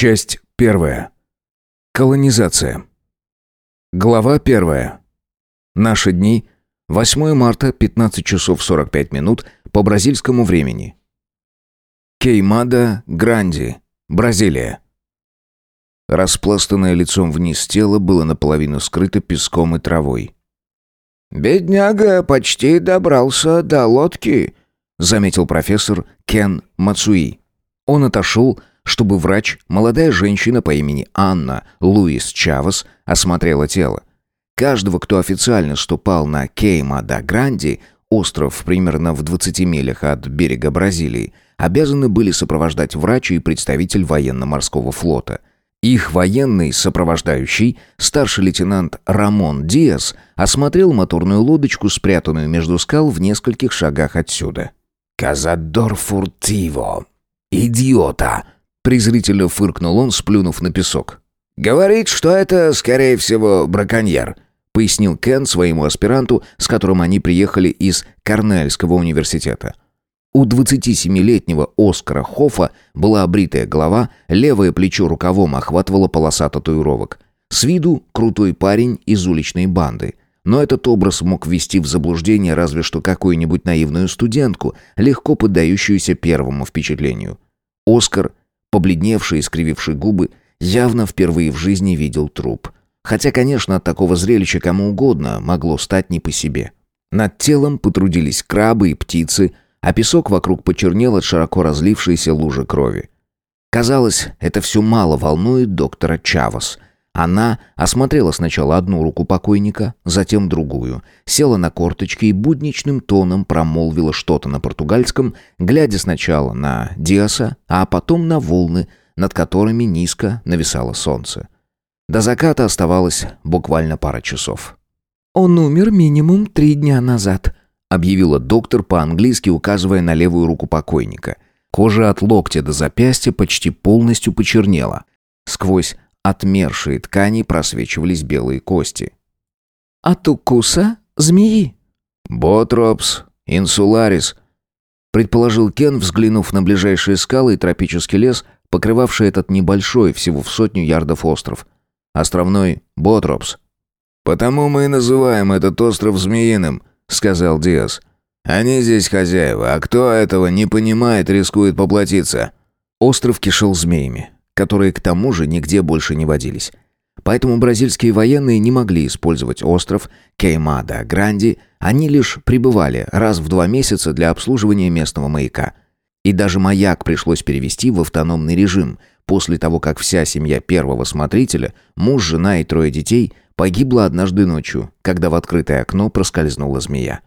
Часть первая. Колонизация. Глава первая. Наши дни. 8 марта, 15 часов 45 минут по бразильскому времени. Кеймада Гранди, Бразилия. Распластанное лицом вниз тело было наполовину скрыто песком и травой. «Бедняга почти добрался до лодки», — заметил профессор Кен Мацуи. Он отошел, чтобы врач, молодая женщина по имени Анна Луис Чавес, осмотрела тело. Каждого, кто официально ступал на Кейма-да-Гранди, остров примерно в 20 милях от берега Бразилии, обязаны были сопровождать врач и представитель военно-морского флота. Их военный сопровождающий, старший лейтенант Рамон Диас, осмотрел моторную лодочку, спрятанную между скал в нескольких шагах отсюда. «Казадор фуртиво! Идиота!» Презрительно фыркнул он, сплюнув на песок. «Говорит, что это, скорее всего, браконьер», пояснил Кен своему аспиранту, с которым они приехали из Корнельского университета. У 27-летнего Оскара Хофа была обритая голова, левое плечо рукавом охватывала полоса татуировок. С виду крутой парень из уличной банды. Но этот образ мог ввести в заблуждение разве что какую-нибудь наивную студентку, легко поддающуюся первому впечатлению. Оскар Побледневший и скрививший губы, явно впервые в жизни видел труп. Хотя, конечно, от такого зрелища кому угодно могло стать не по себе. Над телом потрудились крабы и птицы, а песок вокруг почернел от широко разлившейся лужи крови. Казалось, это все мало волнует доктора Чавас — она осмотрела сначала одну руку покойника, затем другую, села на корточки и будничным тоном промолвила что-то на португальском, глядя сначала на Диаса, а потом на волны, над которыми низко нависало солнце. До заката оставалось буквально пара часов. «Он умер минимум три дня назад», — объявила доктор по-английски, указывая на левую руку покойника. Кожа от локтя до запястья почти полностью почернела. Сквозь отмершие ткани просвечивались белые кости. «От укуса змеи?» «Ботропс, инсуларис», — предположил Кен, взглянув на ближайшие скалы и тропический лес, покрывавший этот небольшой, всего в сотню ярдов остров. Островной Ботропс. «Потому мы и называем этот остров Змеиным», — сказал Диас. «Они здесь хозяева, а кто этого не понимает, рискует поплатиться». Остров кишел змеями которые к тому же нигде больше не водились. Поэтому бразильские военные не могли использовать остров Кеймада-Гранди, они лишь прибывали раз в два месяца для обслуживания местного маяка. И даже маяк пришлось перевести в автономный режим, после того, как вся семья первого смотрителя, муж, жена и трое детей, погибла однажды ночью, когда в открытое окно проскользнула змея.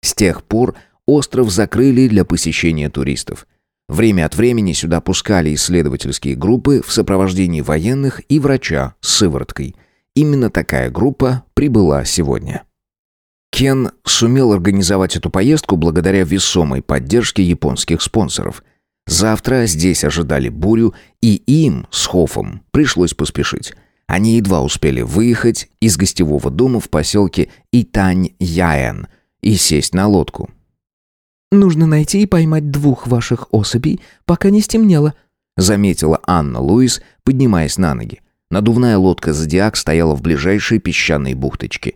С тех пор остров закрыли для посещения туристов – Время от времени сюда пускали исследовательские группы в сопровождении военных и врача с сывороткой. Именно такая группа прибыла сегодня. Кен сумел организовать эту поездку благодаря весомой поддержке японских спонсоров. Завтра здесь ожидали бурю, и им с Хофом пришлось поспешить. Они едва успели выехать из гостевого дома в поселке Итань-Яэн и сесть на лодку. Нужно найти и поймать двух ваших особей, пока не стемнело», заметила Анна Луис, поднимаясь на ноги. Надувная лодка «Зодиак» стояла в ближайшей песчаной бухточке.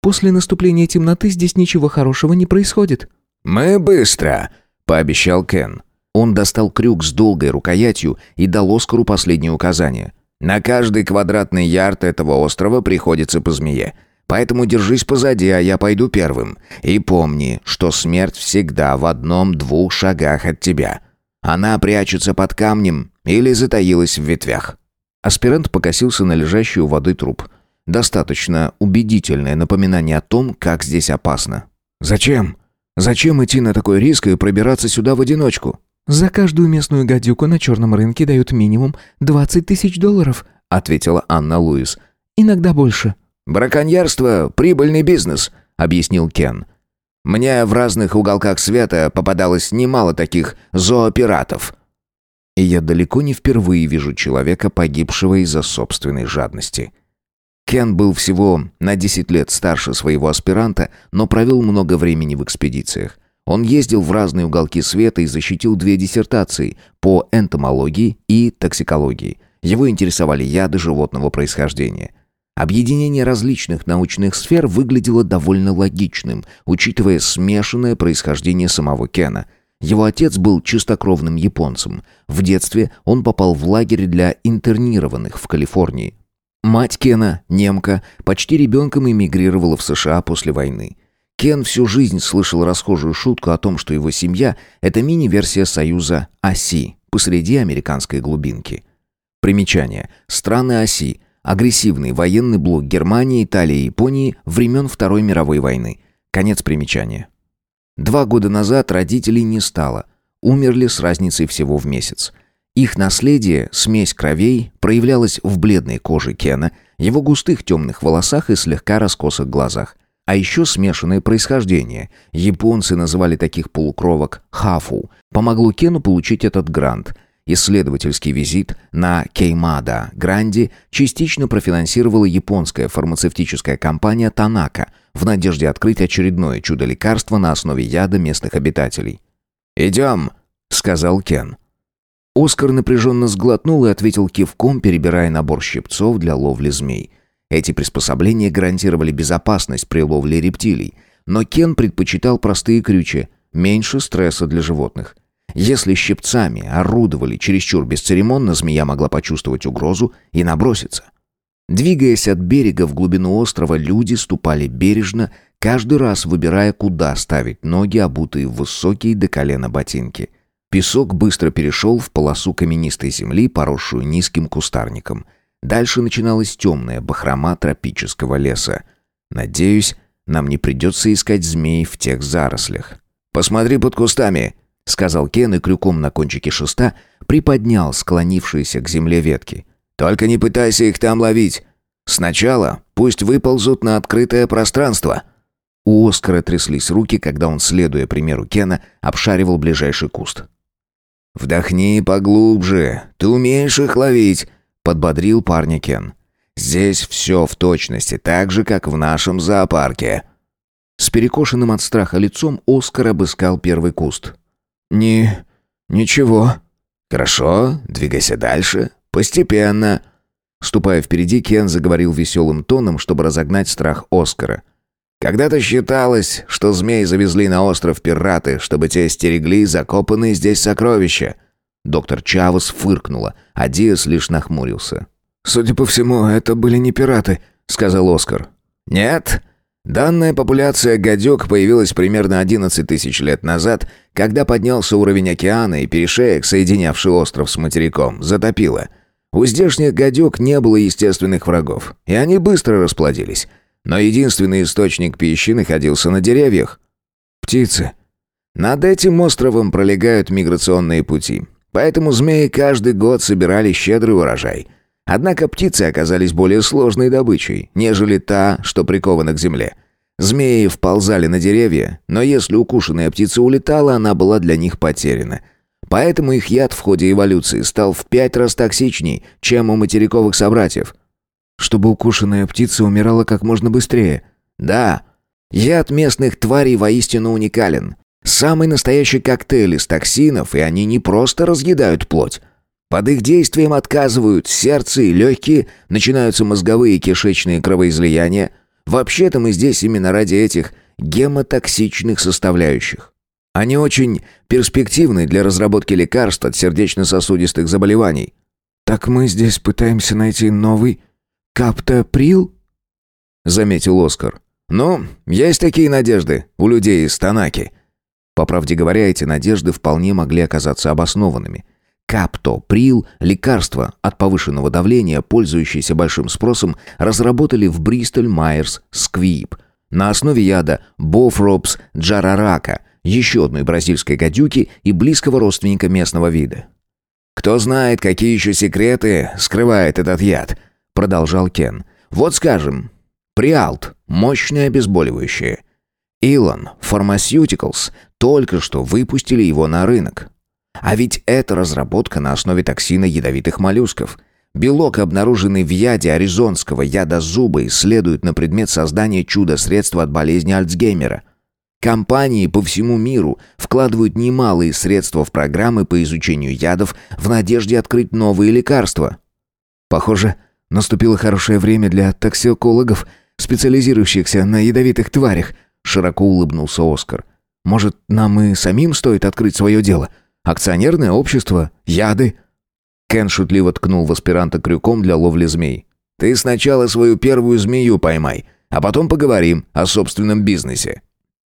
«После наступления темноты здесь ничего хорошего не происходит». «Мы быстро», — пообещал Кен. Он достал крюк с долгой рукоятью и дал Оскару последнее указание. «На каждый квадратный ярд этого острова приходится по змее. Поэтому держись позади, а я пойду первым. И помни, что смерть всегда в одном-двух шагах от тебя. Она прячется под камнем или затаилась в ветвях». Аспирант покосился на лежащий у воды труп. Достаточно убедительное напоминание о том, как здесь опасно. «Зачем? Зачем идти на такой риск и пробираться сюда в одиночку?» «За каждую местную гадюку на черном рынке дают минимум 20 тысяч долларов», ответила Анна Луис. «Иногда больше». «Браконьерство — прибыльный бизнес», — объяснил Кен. «Мне в разных уголках света попадалось немало таких зоопиратов». И я далеко не впервые вижу человека, погибшего из-за собственной жадности. Кен был всего на 10 лет старше своего аспиранта, но провел много времени в экспедициях. Он ездил в разные уголки света и защитил две диссертации по энтомологии и токсикологии – Его интересовали яды животного происхождения. Объединение различных научных сфер выглядело довольно логичным, учитывая смешанное происхождение самого Кена. Его отец был чистокровным японцем. В детстве он попал в лагерь для интернированных в Калифорнии. Мать Кена, немка, почти ребенком эмигрировала в США после войны. Кен всю жизнь слышал расхожую шутку о том, что его семья – это мини-версия союза оси посреди американской глубинки. Примечание. Страны оси – агрессивный военный блок Германии, Италии и Японии времен Второй мировой войны. Конец примечания. Два года назад родителей не стало. Умерли с разницей всего в месяц. Их наследие, смесь кровей, проявлялась в бледной коже Кена, его густых темных волосах и слегка раскосых глазах. А еще смешанное происхождение. Японцы называли таких полукровок «хафу». Помогло Кену получить этот грант. Исследовательский визит на Кеймада Гранди частично профинансировала японская фармацевтическая компания «Танака» в надежде открыть очередное чудо-лекарство на основе яда местных обитателей. «Идем», — сказал Кен. Оскар напряженно сглотнул и ответил кивком, перебирая набор щипцов для ловли змей. Эти приспособления гарантировали безопасность при ловле рептилий, но Кен предпочитал простые крючья, меньше стресса для животных. Если щипцами орудовали чересчур бесцеремонно, змея могла почувствовать угрозу и наброситься. Двигаясь от берега в глубину острова, люди ступали бережно, каждый раз выбирая, куда ставить ноги, обутые в высокие до колена ботинки. Песок быстро перешел в полосу каменистой земли, поросшую низким кустарником – Дальше начиналась темная бахрома тропического леса. Надеюсь, нам не придется искать змей в тех зарослях. «Посмотри под кустами», — сказал Кен и крюком на кончике шеста приподнял склонившиеся к земле ветки. «Только не пытайся их там ловить. Сначала пусть выползут на открытое пространство». У Оскара тряслись руки, когда он, следуя примеру Кена, обшаривал ближайший куст. «Вдохни поглубже. Ты умеешь их ловить», подбодрил парня Кен. «Здесь все в точности так же, как в нашем зоопарке». С перекошенным от страха лицом Оскар обыскал первый куст. «Не... ничего». «Хорошо, двигайся дальше. Постепенно». Ступая впереди, Кен заговорил веселым тоном, чтобы разогнать страх Оскара. «Когда-то считалось, что змей завезли на остров пираты, чтобы те стерегли закопанные здесь сокровища». Доктор Чавес фыркнула, а Диас лишь нахмурился. «Судя по всему, это были не пираты», — сказал Оскар. «Нет. Данная популяция гадюк появилась примерно 11 тысяч лет назад, когда поднялся уровень океана и перешеек, соединявший остров с материком, затопило. У здешних гадюк не было естественных врагов, и они быстро расплодились. Но единственный источник пищи находился на деревьях. Птицы. Над этим островом пролегают миграционные пути. Поэтому змеи каждый год собирали щедрый урожай. Однако птицы оказались более сложной добычей, нежели та, что прикована к земле. Змеи вползали на деревья, но если укушенная птица улетала, она была для них потеряна. Поэтому их яд в ходе эволюции стал в пять раз токсичней, чем у материковых собратьев. Чтобы укушенная птица умирала как можно быстрее. Да, яд местных тварей воистину уникален. Самый настоящий коктейль из токсинов, и они не просто разъедают плоть. Под их действием отказывают сердце и легкие, начинаются мозговые и кишечные кровоизлияния. Вообще-то мы здесь именно ради этих гемотоксичных составляющих. Они очень перспективны для разработки лекарств от сердечно-сосудистых заболеваний. «Так мы здесь пытаемся найти новый каптоприл?» — заметил Оскар. «Ну, есть такие надежды у людей из Танаки». По правде говоря, эти надежды вполне могли оказаться обоснованными. Каптоприл, лекарство от повышенного давления, пользующееся большим спросом, разработали в Бристоль Майерс Сквип на основе яда Бофропс джарарака, еще одной бразильской гадюки и близкого родственника местного вида. «Кто знает, какие еще секреты скрывает этот яд», — продолжал Кен. «Вот скажем, Приалт – мощное обезболивающее. Илон Pharmaceuticals только что выпустили его на рынок. А ведь это разработка на основе токсина ядовитых моллюсков. Белок, обнаруженный в яде аризонского яда зуба, исследуют на предмет создания чудо-средства от болезни Альцгеймера. Компании по всему миру вкладывают немалые средства в программы по изучению ядов в надежде открыть новые лекарства. Похоже, наступило хорошее время для токсикологов, специализирующихся на ядовитых тварях, широко улыбнулся Оскар. Может, нам и самим стоит открыть свое дело? Акционерное общество, яды. Кен шутливо ткнул в аспиранта крюком для ловли змей. Ты сначала свою первую змею поймай, а потом поговорим о собственном бизнесе.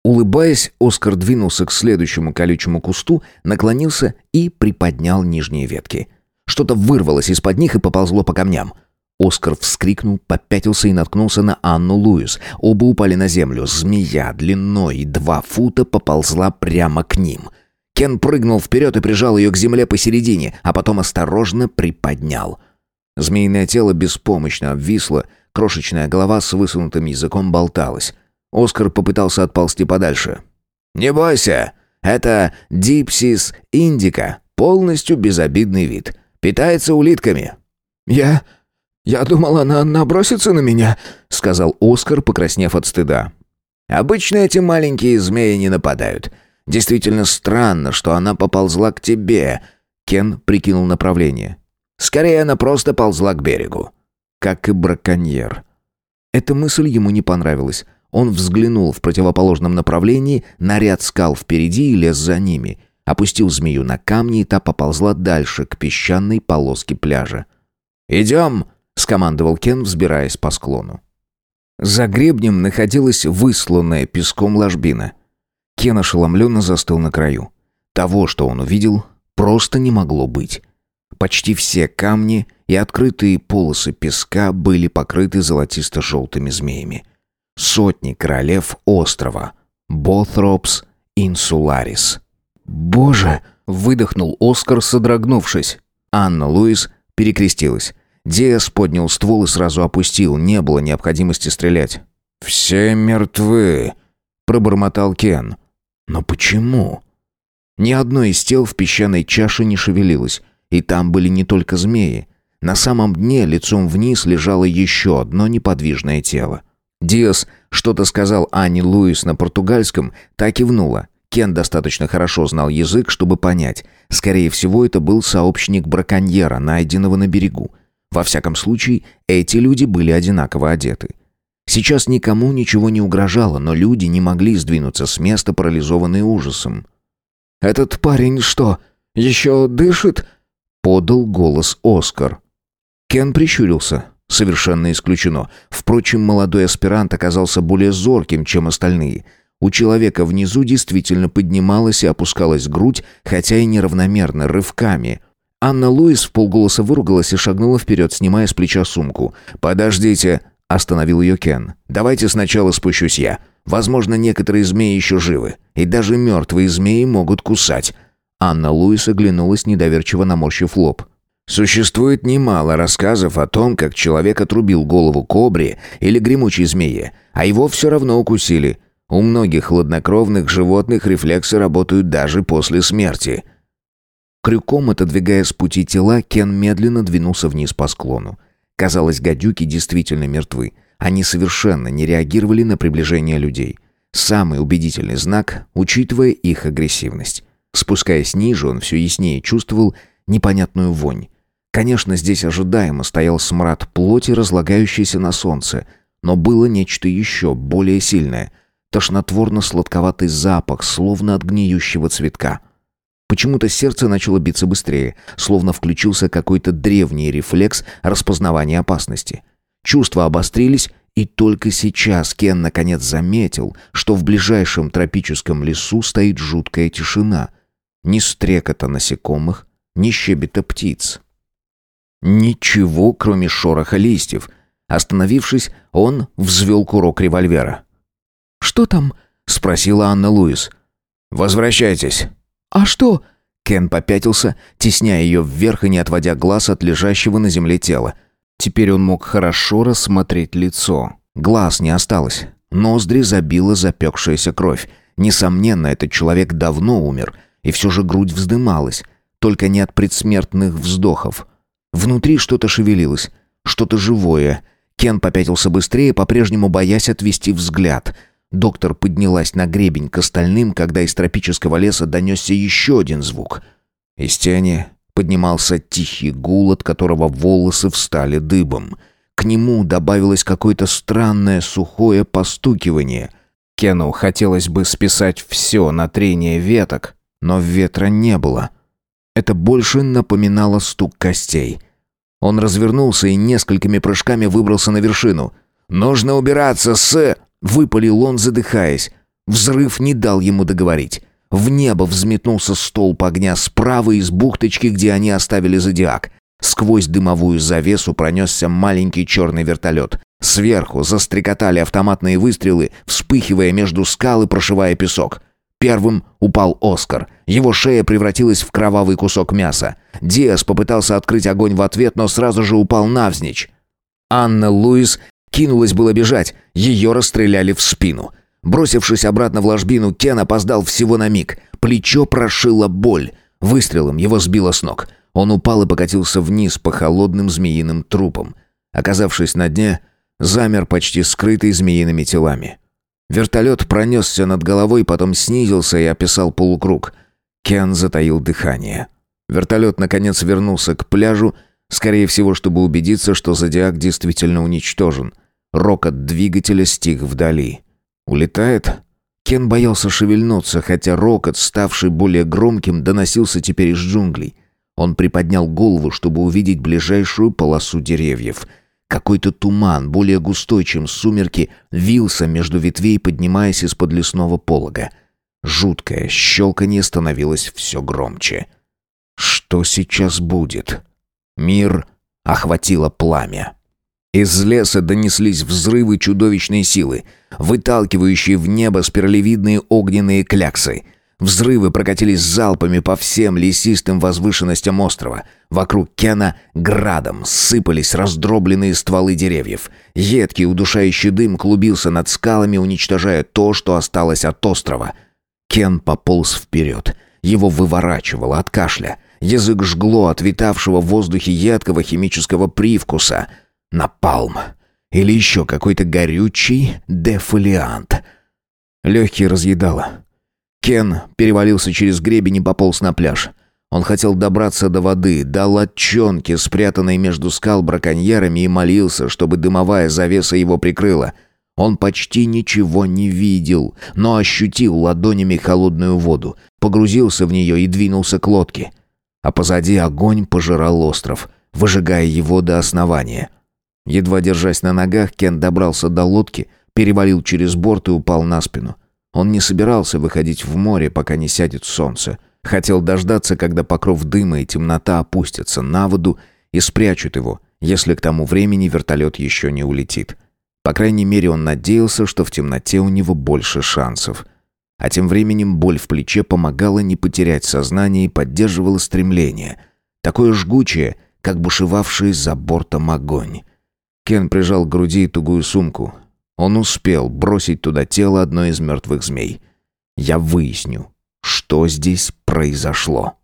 Улыбаясь, Оскар двинулся к следующему колючему кусту, наклонился и приподнял нижние ветки. Что-то вырвалось из-под них и поползло по камням. Оскар вскрикнул, попятился и наткнулся на Анну Луис. Оба упали на землю. Змея длиной два фута поползла прямо к ним. Кен прыгнул вперед и прижал ее к земле посередине, а потом осторожно приподнял. Змеиное тело беспомощно обвисло, крошечная голова с высунутым языком болталась. Оскар попытался отползти подальше. «Не бойся, это дипсис индика, полностью безобидный вид. Питается улитками». «Я... я думал, она набросится на меня», — сказал Оскар, покраснев от стыда. «Обычно эти маленькие змеи не нападают. Действительно странно, что она поползла к тебе». Кен прикинул направление. «Скорее, она просто ползла к берегу». «Как и браконьер». Эта мысль ему не понравилась. Он взглянул в противоположном направлении на ряд скал впереди и лес за ними. Опустил змею на камни, и та поползла дальше, к песчаной полоске пляжа. «Идем!» — скомандовал Кен, взбираясь по склону. За гребнем находилась высланная песком ложбина. Кен ошеломленно застыл на краю. Того, что он увидел, просто не могло быть. Почти все камни и открытые полосы песка были покрыты золотисто-желтыми змеями сотни королев острова. Боthropes Insularis. «Боже!» — выдохнул Оскар, содрогнувшись. Анна Луис перекрестилась. Диас поднял ствол и сразу опустил, не было необходимости стрелять. «Все мертвы», — пробормотал Кен. «Но почему?» Ни одно из тел в песчаной чаше не шевелилось, и там были не только змеи. На самом дне лицом вниз лежало еще одно неподвижное тело. Диас что-то сказал Анне Луис на португальском, так и внула. Кен достаточно хорошо знал язык, чтобы понять. Скорее всего, это был сообщник браконьера, найденного на берегу. Во всяком случае, эти люди были одинаково одеты. Сейчас никому ничего не угрожало, но люди не могли сдвинуться с места, парализованные ужасом. «Этот парень что, еще дышит?» — подал голос Оскар. Кен прищурился. Совершенно исключено. Впрочем, молодой аспирант оказался более зорким, чем остальные. У человека внизу действительно поднималась и опускалась грудь, хотя и неравномерно, рывками. Анна Луис в полголоса выругалась и шагнула вперед, снимая с плеча сумку. «Подождите!» – остановил ее Кен. «Давайте сначала спущусь я. Возможно, некоторые змеи еще живы. И даже мертвые змеи могут кусать». Анна Луис оглянулась, недоверчиво наморщив лоб. Существует немало рассказов о том, как человек отрубил голову кобре или гремучей змее, а его все равно укусили. У многих хладнокровных животных рефлексы работают даже после смерти. Крюком отодвигая с пути тела, Кен медленно двинулся вниз по склону. Казалось, гадюки действительно мертвы. Они совершенно не реагировали на приближение людей. Самый убедительный знак, учитывая их агрессивность. Спускаясь ниже, он все яснее чувствовал непонятную вонь. Конечно, здесь ожидаемо стоял смрад плоти, разлагающейся на солнце, но было нечто еще более сильное. Тошнотворно-сладковатый запах, словно от гниющего цветка. Почему-то сердце начало биться быстрее, словно включился какой-то древний рефлекс распознавания опасности. Чувства обострились, и только сейчас Кен наконец заметил, что в ближайшем тропическом лесу стоит жуткая тишина. Ни стрекота насекомых, ни щебета птиц. Ничего, кроме шороха листьев. Остановившись, он взвел курок револьвера. «Что там?» — спросила Анна Луис. «Возвращайтесь». «А что?» Кен попятился, тесняя ее вверх и не отводя глаз от лежащего на земле тела. Теперь он мог хорошо рассмотреть лицо. Глаз не осталось. Ноздри забила запекшаяся кровь. Несомненно, этот человек давно умер, и все же грудь вздымалась, только не от предсмертных вздохов. Внутри что-то шевелилось, что-то живое. Кен попятился быстрее, по-прежнему боясь отвести взгляд. Доктор поднялась на гребень к остальным, когда из тропического леса донесся еще один звук. Из тени Поднимался тихий гул, от которого волосы встали дыбом. К нему добавилось какое-то странное сухое постукивание. Кену хотелось бы списать все на трение веток, но ветра не было. Это больше напоминало стук костей. Он развернулся и несколькими прыжками выбрался на вершину. «Нужно убираться с...» — выпалил он, задыхаясь. Взрыв не дал ему договорить. В небо взметнулся столб огня справа из бухточки, где они оставили зодиак. Сквозь дымовую завесу пронесся маленький черный вертолет. Сверху застрекотали автоматные выстрелы, вспыхивая между скал и прошивая песок. Первым упал Оскар. Его шея превратилась в кровавый кусок мяса. Диас попытался открыть огонь в ответ, но сразу же упал навзничь. Анна Луис кинулась было бежать, ее расстреляли в спину. Бросившись обратно в ложбину, Кен опоздал всего на миг. Плечо прошило боль. Выстрелом его сбило с ног. Он упал и покатился вниз по холодным змеиным трупам. Оказавшись на дне, замер почти скрытый змеиными телами. Вертолет пронесся над головой, потом снизился и описал полукруг. Кен затаил дыхание. Вертолет, наконец, вернулся к пляжу, скорее всего, чтобы убедиться, что зодиак действительно уничтожен. Рокот двигателя стих вдали. Улетает? Кен боялся шевельнуться, хотя рокот, ставший более громким, доносился теперь из джунглей. Он приподнял голову, чтобы увидеть ближайшую полосу деревьев. Какой-то туман, более густой, чем сумерки, вился между ветвей, поднимаясь из-под лесного полога. Жуткое щелканье становилось все громче. Что сейчас будет? Мир охватило пламя. Из леса донеслись взрывы чудовищной силы, выталкивающие в небо спиралевидные огненные кляксы. Взрывы прокатились залпами по всем лесистым возвышенностям острова. Вокруг Кена градом сыпались раздробленные стволы деревьев. Едкий удушающий дым клубился над скалами, уничтожая то, что осталось от острова. Кен пополз вперед. Его выворачивало от кашля. Язык жгло от витавшего в воздухе едкого химического привкуса — Напалм. Или еще какой-то горючий дефолиант. Легкие разъедало. Кен перевалился через гребень и пополз на пляж. Он хотел добраться до воды, до лодчонки, спрятанной между скал браконьерами, и молился, чтобы дымовая завеса его прикрыла. Он почти ничего не видел, но ощутил ладонями холодную воду, погрузился в нее и двинулся к лодке. А позади огонь пожирал остров, выжигая его до основания. Едва держась на ногах, Кен добрался до лодки, перевалил через борт и упал на спину. Он не собирался выходить в море, пока не сядет солнце. Хотел дождаться, когда покров дыма и темнота опустятся на воду и спрячут его, если к тому времени вертолет еще не улетит. По крайней мере, он надеялся, что в темноте у него больше шансов. А тем временем боль в плече помогала не потерять сознание и поддерживала стремление. Такое жгучее, как бушевавший за бортом огонь. Кен прижал к груди тугую сумку. Он успел бросить туда тело одной из мертвых змей. «Я выясню, что здесь произошло».